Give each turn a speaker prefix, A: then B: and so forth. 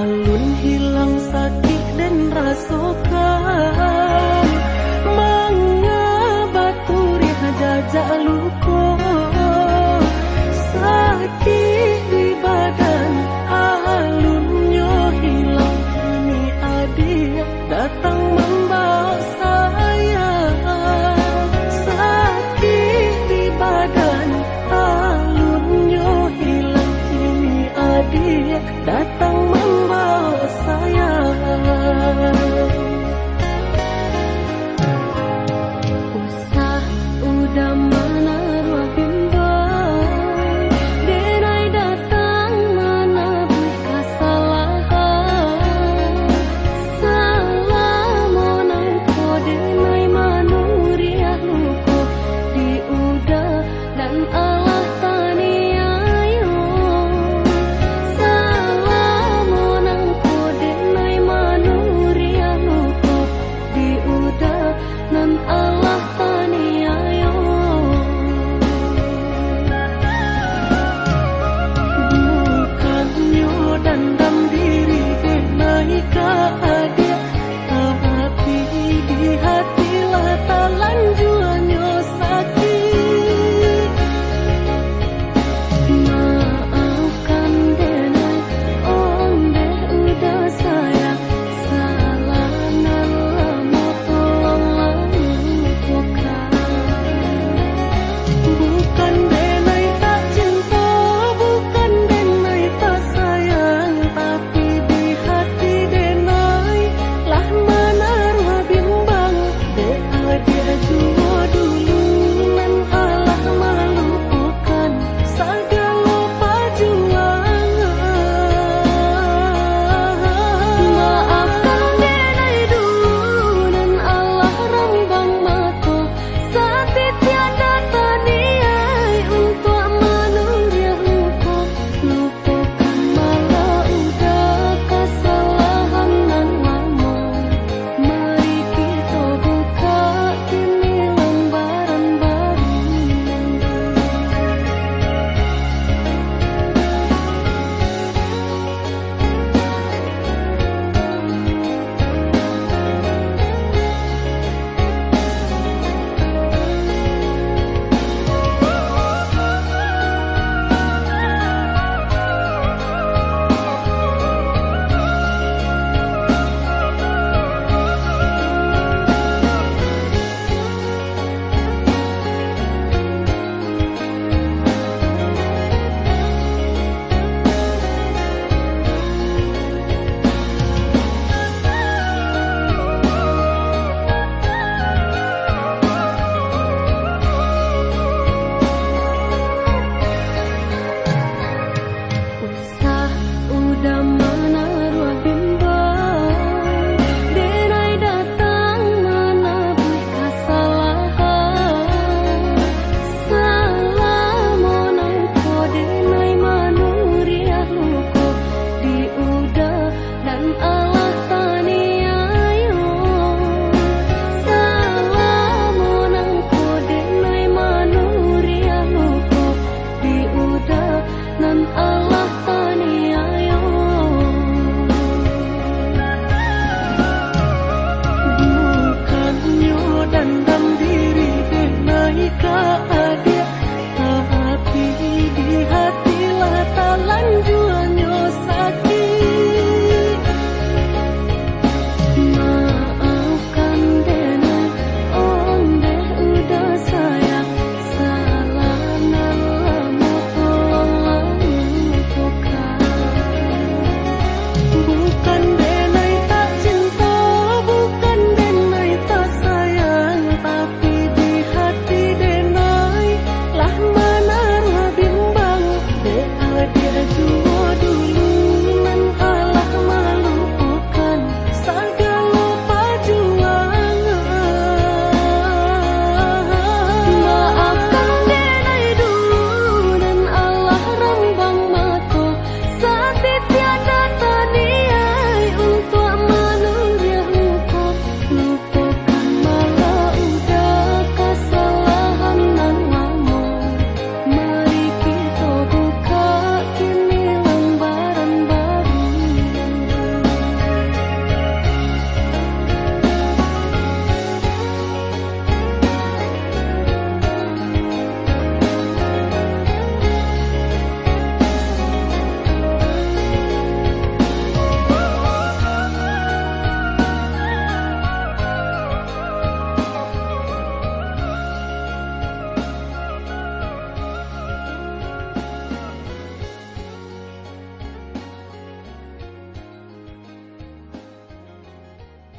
A: alun hilang sakit dan rasokan